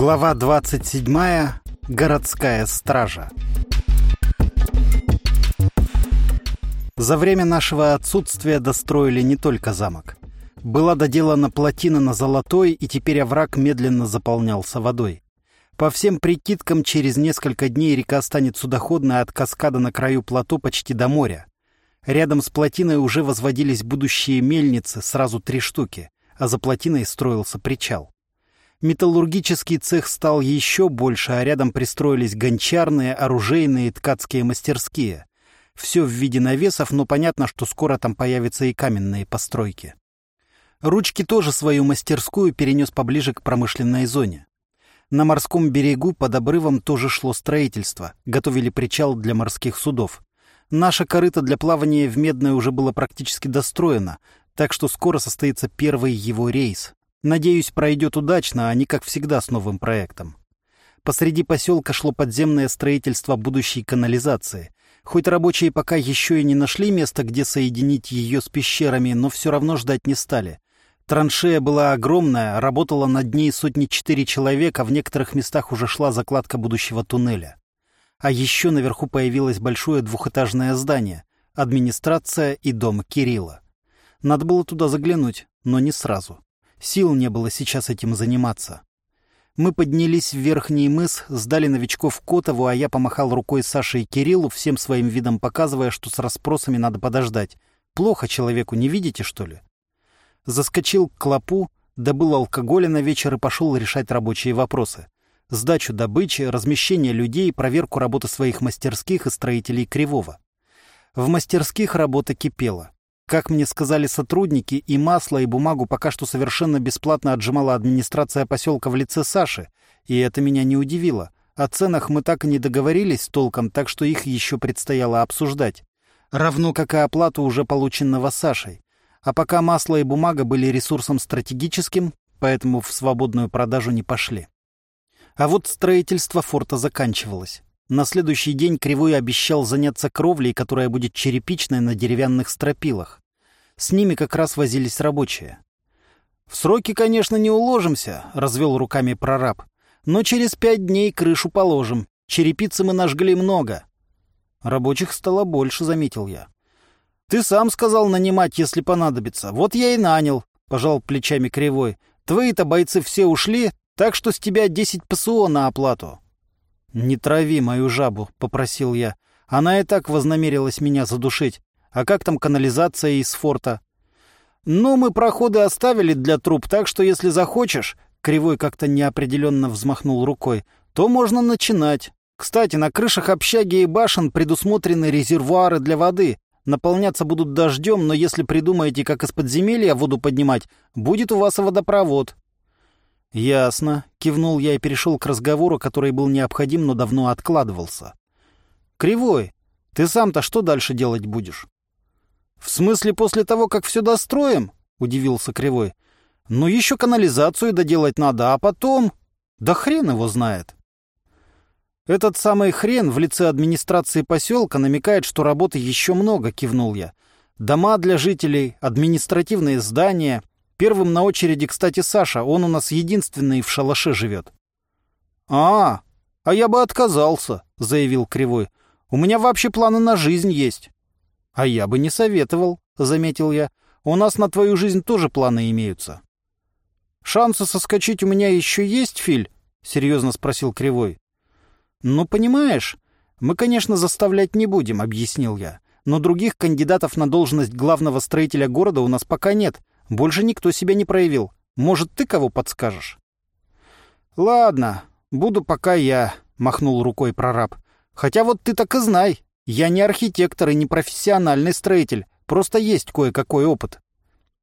Глава 27. Городская стража. За время нашего отсутствия достроили не только замок. Была доделана плотина на Золотой, и теперь овраг медленно заполнялся водой. По всем прикидкам, через несколько дней река станет судоходной от каскада на краю плато почти до моря. Рядом с плотиной уже возводились будущие мельницы, сразу три штуки, а за плотиной строился причал. Металлургический цех стал еще больше, а рядом пристроились гончарные, оружейные ткацкие мастерские. Все в виде навесов, но понятно, что скоро там появятся и каменные постройки. Ручки тоже свою мастерскую перенес поближе к промышленной зоне. На морском берегу под обрывом тоже шло строительство, готовили причал для морских судов. Наша корыто для плавания в Медное уже было практически достроено, так что скоро состоится первый его рейс. Надеюсь, пройдет удачно, а не как всегда с новым проектом. Посреди поселка шло подземное строительство будущей канализации. Хоть рабочие пока еще и не нашли место, где соединить ее с пещерами, но все равно ждать не стали. Траншея была огромная, работала над ней сотни четыре человека, в некоторых местах уже шла закладка будущего туннеля. А еще наверху появилось большое двухэтажное здание, администрация и дом Кирилла. Надо было туда заглянуть, но не сразу. Сил не было сейчас этим заниматься. Мы поднялись в верхний мыс, сдали новичков Котову, а я помахал рукой Саше и Кириллу, всем своим видом показывая, что с расспросами надо подождать. Плохо человеку, не видите, что ли? Заскочил к клопу, добыл алкоголя на вечер и пошел решать рабочие вопросы. Сдачу добычи, размещение людей, проверку работы своих мастерских и строителей Кривого. В мастерских работа кипела. Как мне сказали сотрудники, и масло, и бумагу пока что совершенно бесплатно отжимала администрация поселка в лице Саши, и это меня не удивило. О ценах мы так и не договорились толком, так что их еще предстояло обсуждать. Равно как и оплату уже полученного Сашей. А пока масло и бумага были ресурсом стратегическим, поэтому в свободную продажу не пошли. А вот строительство форта заканчивалось. На следующий день Кривой обещал заняться кровлей, которая будет черепичной на деревянных стропилах. С ними как раз возились рабочие. «В сроки, конечно, не уложимся», — развел руками прораб. «Но через пять дней крышу положим. Черепицы мы нажгли много». Рабочих стало больше, заметил я. «Ты сам сказал нанимать, если понадобится. Вот я и нанял», — пожал плечами Кривой. «Твои-то бойцы все ушли, так что с тебя десять ПСО на оплату». «Не трави мою жабу», — попросил я. «Она и так вознамерилась меня задушить. А как там канализация из форта?» «Ну, мы проходы оставили для труб, так что если захочешь...» Кривой как-то неопределенно взмахнул рукой. «То можно начинать. Кстати, на крышах общаги и башен предусмотрены резервуары для воды. Наполняться будут дождем, но если придумаете, как из подземелья воду поднимать, будет у вас водопровод». «Ясно», — кивнул я и перешел к разговору, который был необходим, но давно откладывался. «Кривой, ты сам-то что дальше делать будешь?» «В смысле после того, как все достроим?» — удивился Кривой. «Ну еще канализацию доделать надо, а потом...» «Да хрен его знает!» «Этот самый хрен в лице администрации поселка намекает, что работы еще много», — кивнул я. «Дома для жителей, административные здания, Первым на очереди, кстати, Саша. Он у нас единственный в шалаше живет. «А, а я бы отказался», — заявил Кривой. «У меня вообще планы на жизнь есть». «А я бы не советовал», — заметил я. «У нас на твою жизнь тоже планы имеются». «Шансы соскочить у меня еще есть, Филь?» — серьезно спросил Кривой. «Ну, понимаешь, мы, конечно, заставлять не будем», — объяснил я. «Но других кандидатов на должность главного строителя города у нас пока нет, больше никто себя не проявил. Может, ты кого подскажешь?» «Ладно, буду пока я», — махнул рукой прораб. «Хотя вот ты так и знай. Я не архитектор и не профессиональный строитель. Просто есть кое-какой опыт».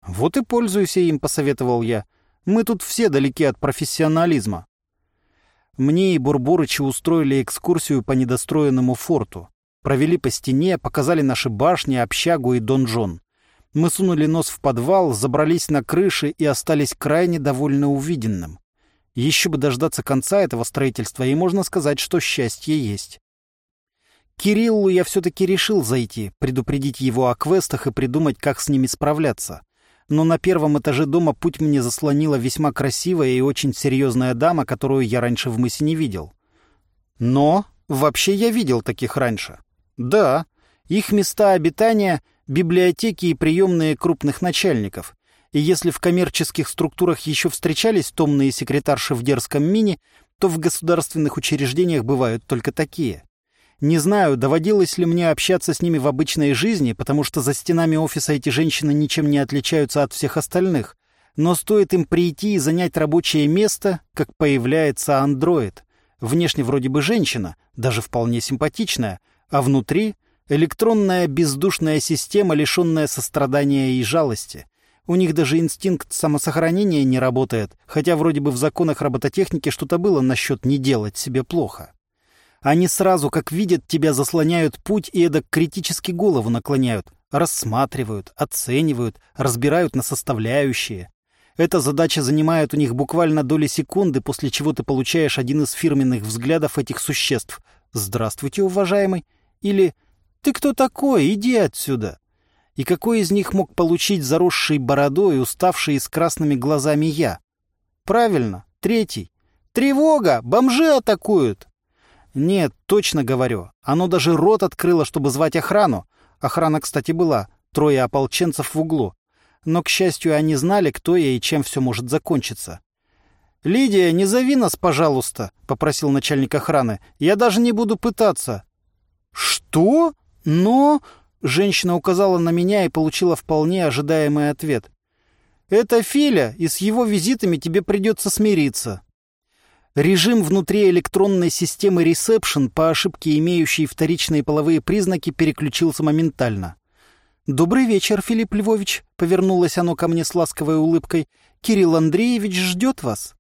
«Вот и пользуйся им», — посоветовал я. «Мы тут все далеки от профессионализма». Мне и Бурбурычи устроили экскурсию по недостроенному форту. Провели по стене, показали наши башни, общагу и донжон. Мы сунули нос в подвал, забрались на крыши и остались крайне довольны увиденным. Еще бы дождаться конца этого строительства, и можно сказать, что счастье есть. Кириллу я все-таки решил зайти, предупредить его о квестах и придумать, как с ними справляться. но на первом этаже дома путь мне заслонила весьма красивая и очень серьезная дама, которую я раньше в мысе не видел. Но вообще я видел таких раньше. Да, их места обитания — библиотеки и приемные крупных начальников. И если в коммерческих структурах еще встречались томные секретарши в дерзком мини, то в государственных учреждениях бывают только такие. Не знаю, доводилось ли мне общаться с ними в обычной жизни, потому что за стенами офиса эти женщины ничем не отличаются от всех остальных. Но стоит им прийти и занять рабочее место, как появляется андроид. Внешне вроде бы женщина, даже вполне симпатичная, а внутри — электронная бездушная система, лишенная сострадания и жалости. У них даже инстинкт самосохранения не работает, хотя вроде бы в законах робототехники что-то было насчет не делать себе плохо. Они сразу, как видят тебя, заслоняют путь и эдак критически голову наклоняют, рассматривают, оценивают, разбирают на составляющие. Эта задача занимает у них буквально доли секунды, после чего ты получаешь один из фирменных взглядов этих существ. «Здравствуйте, уважаемый!» или «Ты кто такой? Иди отсюда!» И какой из них мог получить заросший бородой, уставший и с красными глазами я? Правильно, третий. «Тревога! Бомжи атакуют!» Нет, точно говорю. Оно даже рот открыло, чтобы звать охрану. Охрана, кстати, была. Трое ополченцев в углу. Но, к счастью, они знали, кто я и чем все может закончиться. «Лидия, не зови нас, пожалуйста», — попросил начальник охраны. «Я даже не буду пытаться». «Что? Но...» — женщина указала на меня и получила вполне ожидаемый ответ. «Это Филя, и с его визитами тебе придется смириться». Режим внутри электронной системы ресепшн, по ошибке имеющей вторичные половые признаки, переключился моментально. «Добрый вечер, Филипп Львович», — повернулось оно ко мне с ласковой улыбкой. «Кирилл Андреевич ждет вас».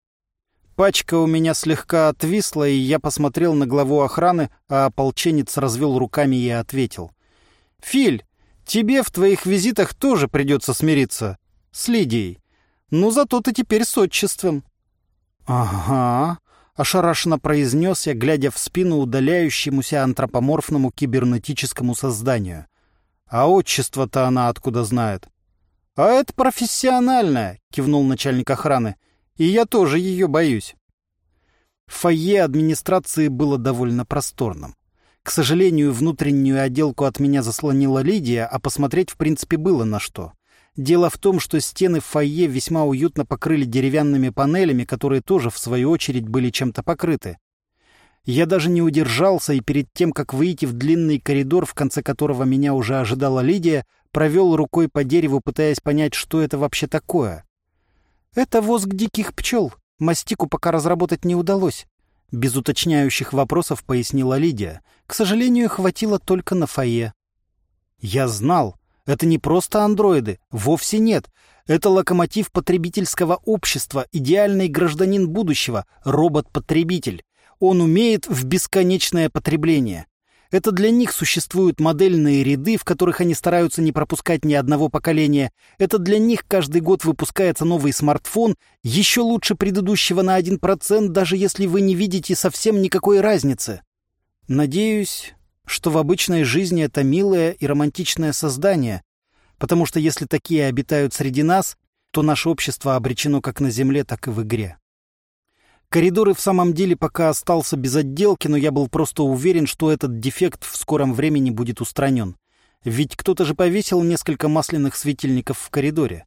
Пачка у меня слегка отвисла, и я посмотрел на главу охраны, а ополченец развел руками и ответил. «Филь, тебе в твоих визитах тоже придется смириться. С Лидией. Ну, зато ты теперь с отчеством». «Ага», ошарашенно произнес я, глядя в спину удаляющемуся антропоморфному кибернетическому созданию. «А отчество-то она откуда знает?» «А это профессиональная», — кивнул начальник охраны. «И я тоже ее боюсь». Фойе администрации было довольно просторным. К сожалению, внутреннюю отделку от меня заслонила Лидия, а посмотреть в принципе было на что. Дело в том, что стены фойе весьма уютно покрыли деревянными панелями, которые тоже, в свою очередь, были чем-то покрыты. Я даже не удержался и перед тем, как выйти в длинный коридор, в конце которого меня уже ожидала Лидия, провел рукой по дереву, пытаясь понять, что это вообще такое. «Это воск диких пчел. Мастику пока разработать не удалось», — без уточняющих вопросов пояснила Лидия. «К сожалению, хватило только на фойе». Я знал, это не просто андроиды, вовсе нет. Это локомотив потребительского общества, идеальный гражданин будущего, робот-потребитель. Он умеет в бесконечное потребление. Это для них существуют модельные ряды, в которых они стараются не пропускать ни одного поколения. Это для них каждый год выпускается новый смартфон, еще лучше предыдущего на 1%, даже если вы не видите совсем никакой разницы. Надеюсь, что в обычной жизни это милое и романтичное создание, потому что если такие обитают среди нас, то наше общество обречено как на земле, так и в игре. Коридор и в самом деле пока остался без отделки, но я был просто уверен, что этот дефект в скором времени будет устранен. Ведь кто-то же повесил несколько масляных светильников в коридоре.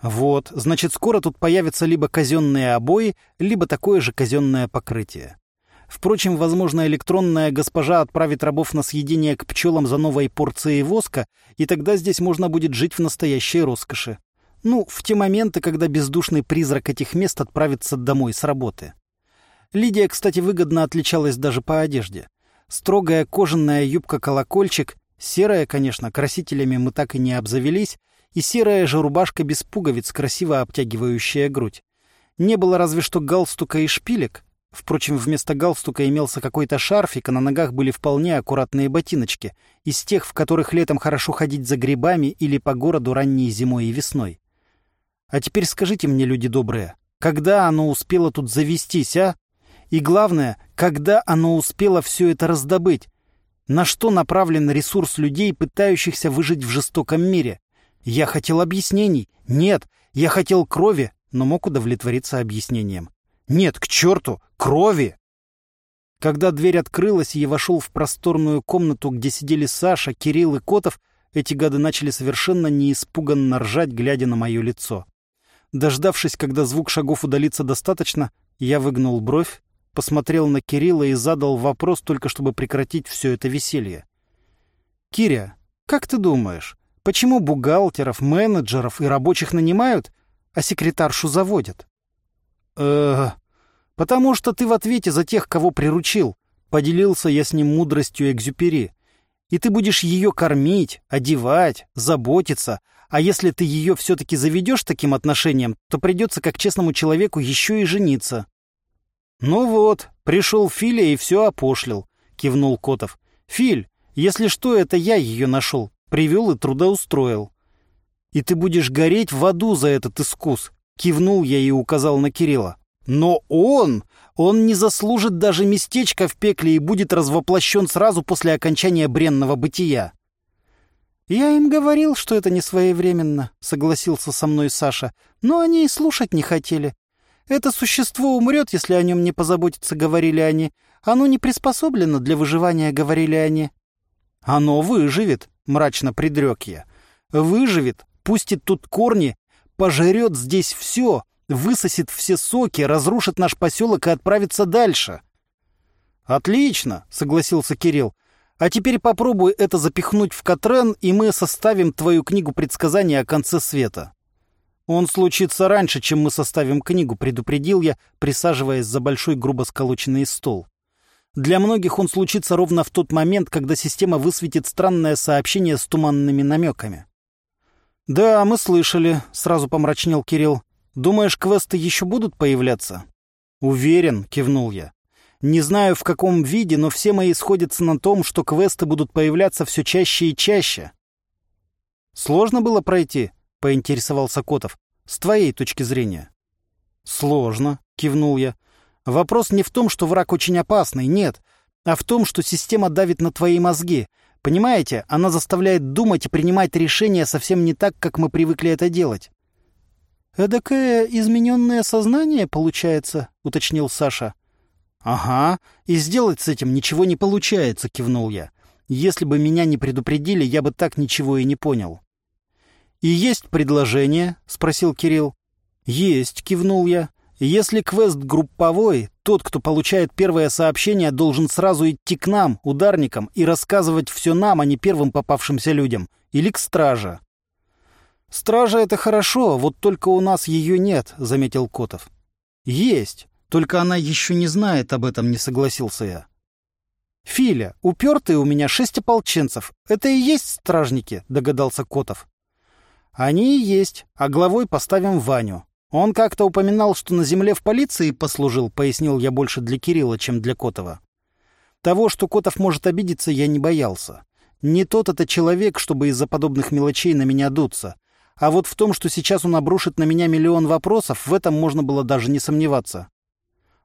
Вот, значит, скоро тут появятся либо казенные обои, либо такое же казенное покрытие. Впрочем, возможно, электронная госпожа отправит рабов на съедение к пчелам за новой порцией воска, и тогда здесь можно будет жить в настоящей роскоши. Ну, в те моменты, когда бездушный призрак этих мест отправится домой с работы. Лидия, кстати, выгодно отличалась даже по одежде. Строгая кожаная юбка-колокольчик, серая, конечно, красителями мы так и не обзавелись, и серая же рубашка без пуговиц, красиво обтягивающая грудь. Не было разве что галстука и шпилек, Впрочем, вместо галстука имелся какой-то шарфик, а на ногах были вполне аккуратные ботиночки, из тех, в которых летом хорошо ходить за грибами или по городу ранней зимой и весной. А теперь скажите мне, люди добрые, когда оно успело тут завестись, а? И главное, когда оно успело все это раздобыть? На что направлен ресурс людей, пытающихся выжить в жестоком мире? Я хотел объяснений. Нет, я хотел крови, но мог удовлетвориться объяснением. Нет, к черту, крови! Когда дверь открылась, и я вошел в просторную комнату, где сидели Саша, Кирилл и Котов, эти гады начали совершенно неиспуганно ржать, глядя на мое лицо. Дождавшись, когда звук шагов удалится достаточно, я выгнул бровь, посмотрел на Кирилла и задал вопрос, только чтобы прекратить все это веселье. «Киря, как ты думаешь, почему бухгалтеров, менеджеров и рабочих нанимают, а секретаршу заводят?» э потому что ты в ответе за тех, кого приручил», — поделился я с ним мудростью Экзюпери. «И ты будешь ее кормить, одевать, заботиться, а если ты ее все-таки заведешь таким отношением, то придется как честному человеку еще и жениться. Ну вот, пришел Филя и все опошлил, кивнул Котов. Филь, если что, это я ее нашел, привел и трудоустроил. И ты будешь гореть в аду за этот искус, кивнул я и указал на Кирилла. Но он, он не заслужит даже местечко в пекле и будет развоплощен сразу после окончания бренного бытия. «Я им говорил, что это не своевременно», — согласился со мной Саша, «но они и слушать не хотели. Это существо умрет, если о нем не позаботиться», — говорили они. «Оно не приспособлено для выживания», — говорили они. «Оно выживет», — мрачно предрек я. «Выживет, пустит тут корни, пожрет здесь все, высосет все соки, разрушит наш поселок и отправится дальше». «Отлично», — согласился Кирилл. А теперь попробуй это запихнуть в Катрен, и мы составим твою книгу предсказаний о конце света. Он случится раньше, чем мы составим книгу, предупредил я, присаживаясь за большой грубо сколоченный стол. Для многих он случится ровно в тот момент, когда система высветит странное сообщение с туманными намеками. «Да, мы слышали», — сразу помрачнел Кирилл. «Думаешь, квесты еще будут появляться?» «Уверен», — кивнул я. Не знаю, в каком виде, но все мои сходятся на том, что квесты будут появляться все чаще и чаще. «Сложно было пройти?» — поинтересовался Котов. «С твоей точки зрения». «Сложно», — кивнул я. «Вопрос не в том, что враг очень опасный, нет, а в том, что система давит на твои мозги. Понимаете, она заставляет думать и принимать решения совсем не так, как мы привыкли это делать». «Эдакое измененное сознание, получается?» — уточнил Саша. «Ага, и сделать с этим ничего не получается», — кивнул я. «Если бы меня не предупредили, я бы так ничего и не понял». «И есть предложение?» — спросил Кирилл. «Есть», — кивнул я. «Если квест групповой, тот, кто получает первое сообщение, должен сразу идти к нам, ударникам, и рассказывать все нам, а не первым попавшимся людям. Или к страже». «Стража — это хорошо, вот только у нас ее нет», — заметил Котов. «Есть. Только она еще не знает об этом, не согласился я. «Филя, упертые у меня шесть ополченцев. Это и есть стражники», — догадался Котов. «Они и есть, а главой поставим Ваню. Он как-то упоминал, что на земле в полиции послужил», — пояснил я больше для Кирилла, чем для Котова. Того, что Котов может обидеться, я не боялся. Не тот это человек, чтобы из-за подобных мелочей на меня дуться. А вот в том, что сейчас он обрушит на меня миллион вопросов, в этом можно было даже не сомневаться.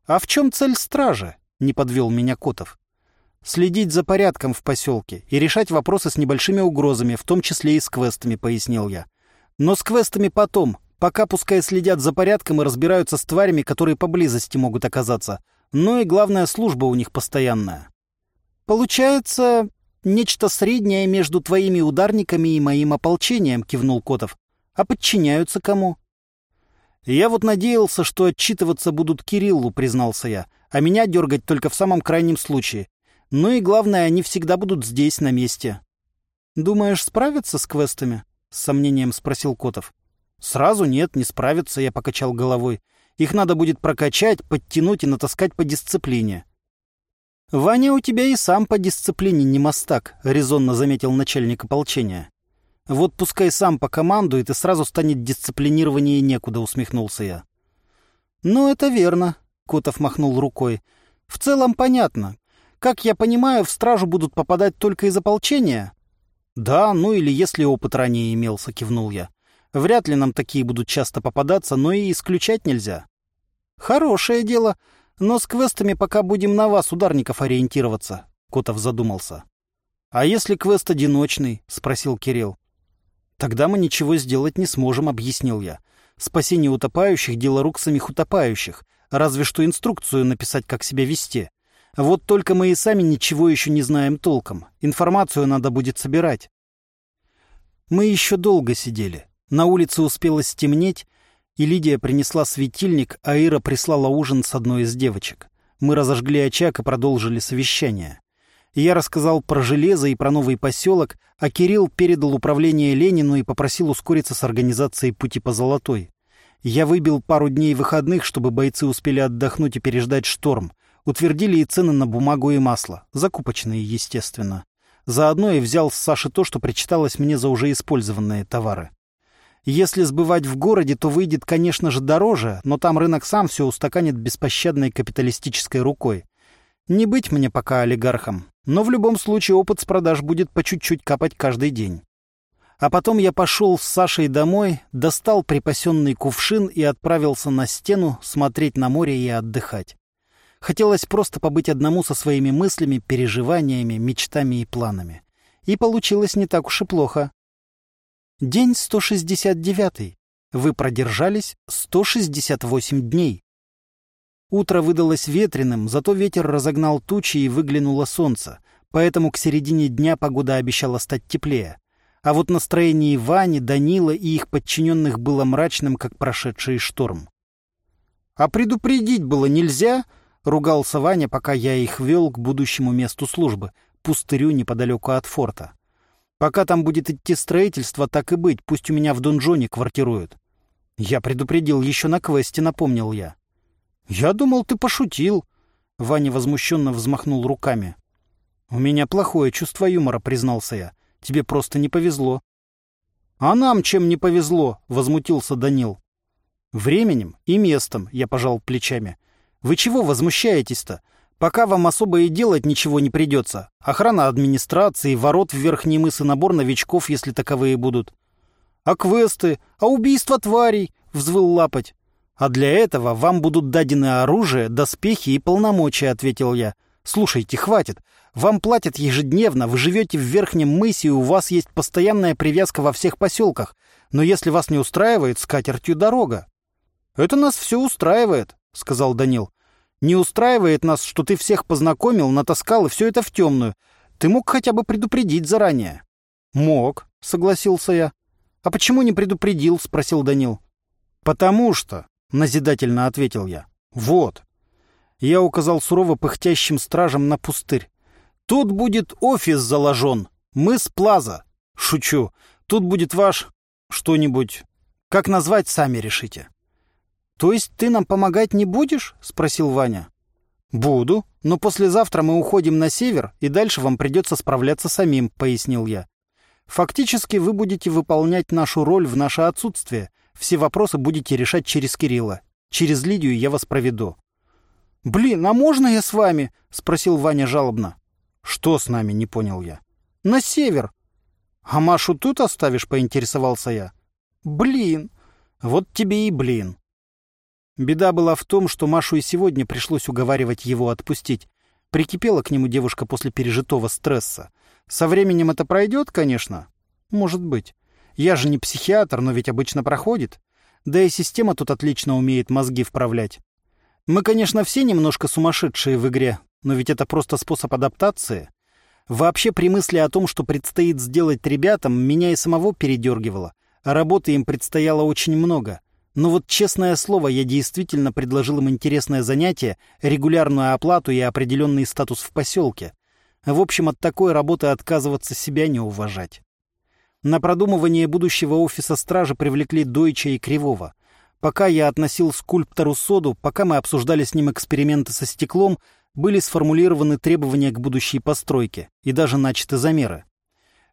«А в чем цель стражи?» — не подвел меня Котов. «Следить за порядком в поселке и решать вопросы с небольшими угрозами, в том числе и с квестами», — пояснил я. «Но с квестами потом, пока пускай следят за порядком и разбираются с тварями, которые поблизости могут оказаться. Ну и главная служба у них постоянная». «Получается, нечто среднее между твоими ударниками и моим ополчением», — кивнул Котов. «А подчиняются кому?» «Я вот надеялся, что отчитываться будут Кириллу», — признался я, «а меня дергать только в самом крайнем случае. Ну и главное, они всегда будут здесь, на месте». «Думаешь, справятся с квестами?» — с сомнением спросил Котов. «Сразу нет, не справятся», — я покачал головой. «Их надо будет прокачать, подтянуть и натаскать по дисциплине». «Ваня у тебя и сам по дисциплине не мастак», — резонно заметил начальник ополчения. Вот пускай сам покомандует, и сразу станет дисциплинированнее некуда, усмехнулся я. Ну, это верно, Котов махнул рукой. В целом понятно. Как я понимаю, в стражу будут попадать только из ополчения? Да, ну или если опыт ранее имелся, кивнул я. Вряд ли нам такие будут часто попадаться, но и исключать нельзя. Хорошее дело, но с квестами пока будем на вас, ударников, ориентироваться, Котов задумался. А если квест одиночный? спросил Кирилл. Тогда мы ничего сделать не сможем, объяснил я. Спасение утопающих — дело рук самих утопающих. Разве что инструкцию написать, как себя вести. Вот только мы и сами ничего еще не знаем толком. Информацию надо будет собирать. Мы еще долго сидели. На улице успело стемнеть, и Лидия принесла светильник, а Ира прислала ужин с одной из девочек. Мы разожгли очаг и продолжили совещание. Я рассказал про железо и про новый поселок, а Кирилл передал управление Ленину и попросил ускориться с организацией пути по Золотой. Я выбил пару дней выходных, чтобы бойцы успели отдохнуть и переждать шторм. Утвердили и цены на бумагу и масло. Закупочные, естественно. Заодно и взял с Саши то, что причиталось мне за уже использованные товары. Если сбывать в городе, то выйдет, конечно же, дороже, но там рынок сам все устаканит беспощадной капиталистической рукой. Не быть мне пока олигархом, но в любом случае опыт с продаж будет по чуть-чуть капать каждый день. А потом я пошел с Сашей домой, достал припасенный кувшин и отправился на стену смотреть на море и отдыхать. Хотелось просто побыть одному со своими мыслями, переживаниями, мечтами и планами. И получилось не так уж и плохо. День 169. Вы продержались 168 дней. Утро выдалось ветреным, зато ветер разогнал тучи и выглянуло солнце, поэтому к середине дня погода обещала стать теплее. А вот настроение Вани, Данила и их подчиненных было мрачным, как прошедший шторм. «А предупредить было нельзя?» Ругался Ваня, пока я их вел к будущему месту службы, пустырю неподалеку от форта. Пока там будет идти строительство, так и быть, пусть у меня в донжоне квартируют. Я предупредил еще на квесте, напомнил я. Я думал, ты пошутил. Ваня возмущенно взмахнул руками. У меня плохое чувство юмора, признался я. Тебе просто не повезло. А нам чем не повезло? Возмутился Данил. Временем и местом, я пожал плечами. Вы чего возмущаетесь-то? Пока вам особо и делать ничего не придется. Охрана администрации, ворот в верхний мыс и набор новичков, если таковые будут. А квесты? А убийство тварей? Взвыл лапать. А для этого вам будут дадены оружие, доспехи и полномочия, ответил я. Слушайте, хватит. Вам платят ежедневно, вы живете в верхнем мысе, и у вас есть постоянная привязка во всех поселках. Но если вас не устраивает, с катертью дорога. Это нас все устраивает, сказал Данил. Не устраивает нас, что ты всех познакомил, натаскал и все это в темную. Ты мог хотя бы предупредить заранее. Мог, согласился я. А почему не предупредил? спросил Данил. Потому что, назидательно ответил я. Вот. Я указал сурово пыхтящим стражам на пустырь. Тут будет офис заложен. Мы с Плаза. Шучу. Тут будет ваш... что-нибудь... Как назвать, сами решите. «То есть ты нам помогать не будешь?» — спросил Ваня. «Буду, но послезавтра мы уходим на север, и дальше вам придется справляться самим», — пояснил я. «Фактически вы будете выполнять нашу роль в наше отсутствие. Все вопросы будете решать через Кирилла. Через Лидию я вас проведу». «Блин, а можно я с вами?» — спросил Ваня жалобно. «Что с нами?» — не понял я. «На север». «А Машу тут оставишь?» — поинтересовался я. «Блин». «Вот тебе и блин». Беда была в том, что Машу и сегодня пришлось уговаривать его отпустить. Прикипела к нему девушка после пережитого стресса. Со временем это пройдет, конечно? Может быть. Я же не психиатр, но ведь обычно проходит. Да и система тут отлично умеет мозги вправлять. Мы, конечно, все немножко сумасшедшие в игре, но ведь это просто способ адаптации. Вообще, при мысли о том, что предстоит сделать ребятам, меня и самого передергивало. А работы им предстояло очень много. Но вот честное слово, я действительно предложил им интересное занятие, регулярную оплату и определенный статус в поселке. В общем, от такой работы отказываться себя не уважать. На продумывание будущего офиса стражи привлекли Дойча и Кривого. Пока я относил скульптору соду, пока мы обсуждали с ним эксперименты со стеклом, были сформулированы требования к будущей постройке и даже начаты замеры.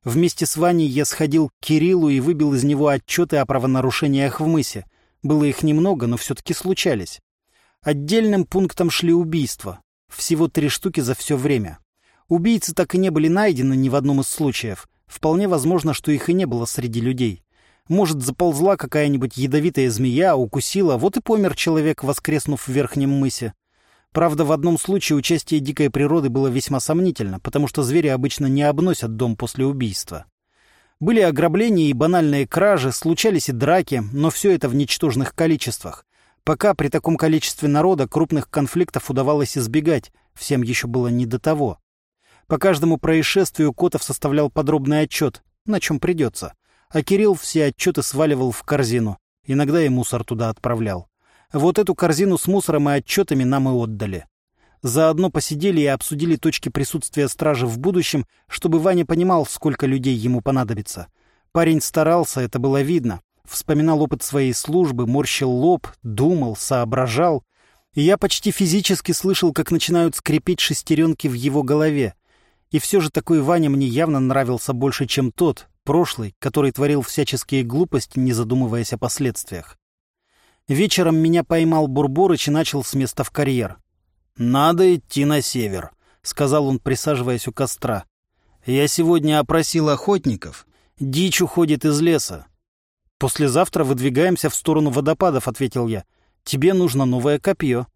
Вместе с Ваней я сходил к Кириллу и выбил из него отчеты о правонарушениях в мысе, было их немного, но все-таки случались. Отдельным пунктом шли убийства. Всего три штуки за все время. Убийцы так и не были найдены ни в одном из случаев. Вполне возможно, что их и не было среди людей. Может, заползла какая-нибудь ядовитая змея, укусила, вот и помер человек, воскреснув в верхнем мысе. Правда, в одном случае участие дикой природы было весьма сомнительно, потому что звери обычно не обносят дом после убийства. Были ограбления и банальные кражи, случались и драки, но все это в ничтожных количествах. Пока при таком количестве народа крупных конфликтов удавалось избегать, всем еще было не до того. По каждому происшествию Котов составлял подробный отчет, на чем придется. А Кирилл все отчеты сваливал в корзину. Иногда и мусор туда отправлял. Вот эту корзину с мусором и отчетами нам и отдали. Заодно посидели и обсудили точки присутствия стражи в будущем, чтобы Ваня понимал, сколько людей ему понадобится. Парень старался, это было видно. Вспоминал опыт своей службы, морщил лоб, думал, соображал. И я почти физически слышал, как начинают скрипеть шестеренки в его голове. И все же такой Ваня мне явно нравился больше, чем тот, прошлый, который творил всяческие глупости, не задумываясь о последствиях. Вечером меня поймал Бурборыч и начал с места в карьер. «Надо идти на север», — сказал он, присаживаясь у костра. «Я сегодня опросил охотников. Дичь уходит из леса». «Послезавтра выдвигаемся в сторону водопадов», — ответил я. «Тебе нужно новое копье».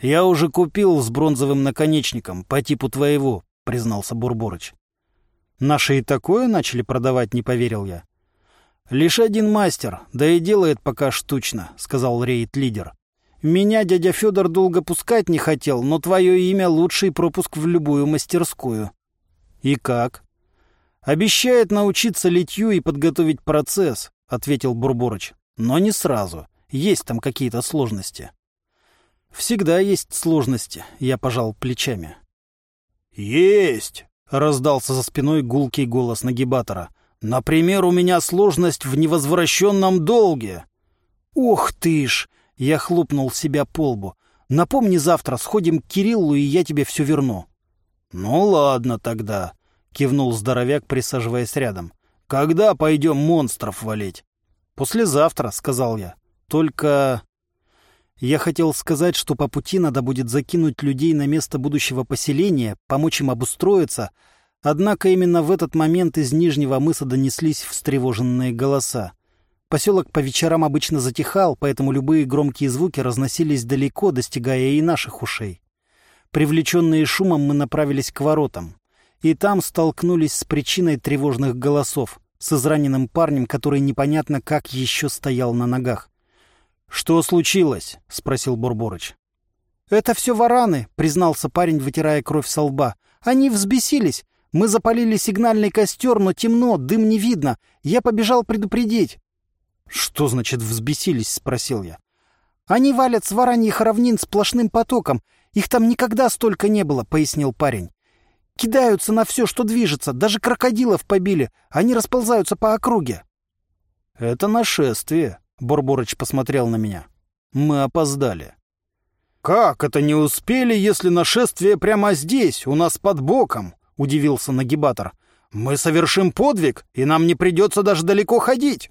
«Я уже купил с бронзовым наконечником, по типу твоего», — признался Бурборыч. «Наши и такое начали продавать», — не поверил я. «Лишь один мастер, да и делает пока штучно», — сказал рейд-лидер. Меня дядя Федор долго пускать не хотел, но твое имя — лучший пропуск в любую мастерскую. И как? Обещает научиться литью и подготовить процесс, — ответил Бурборыч. Но не сразу. Есть там какие-то сложности. Всегда есть сложности, я пожал плечами. Есть! — раздался за спиной гулкий голос нагибатора. «Например, у меня сложность в невозвращенном долге». «Ух ты ж!» Я хлопнул себя по лбу. «Напомни завтра, сходим к Кириллу, и я тебе все верну». «Ну ладно тогда», — кивнул здоровяк, присаживаясь рядом. «Когда пойдем монстров валить?» «Послезавтра», — сказал я. «Только...» Я хотел сказать, что по пути надо будет закинуть людей на место будущего поселения, помочь им обустроиться, однако именно в этот момент из Нижнего мыса донеслись встревоженные голоса. Поселок по вечерам обычно затихал, поэтому любые громкие звуки разносились далеко, достигая и наших ушей. Привлеченные шумом мы направились к воротам. И там столкнулись с причиной тревожных голосов, с израненным парнем, который непонятно как еще стоял на ногах. «Что случилось?» — спросил Бурборыч. «Это все вараны», — признался парень, вытирая кровь со лба. «Они взбесились. Мы запалили сигнальный костер, но темно, дым не видно. Я побежал предупредить». «Что значит взбесились?» — спросил я. «Они валят с вараньих равнин сплошным потоком. Их там никогда столько не было», — пояснил парень. «Кидаются на все, что движется. Даже крокодилов побили. Они расползаются по округе». «Это нашествие», — Борборыч посмотрел на меня. «Мы опоздали». «Как это не успели, если нашествие прямо здесь, у нас под боком?» — удивился нагибатор. «Мы совершим подвиг, и нам не придется даже далеко ходить».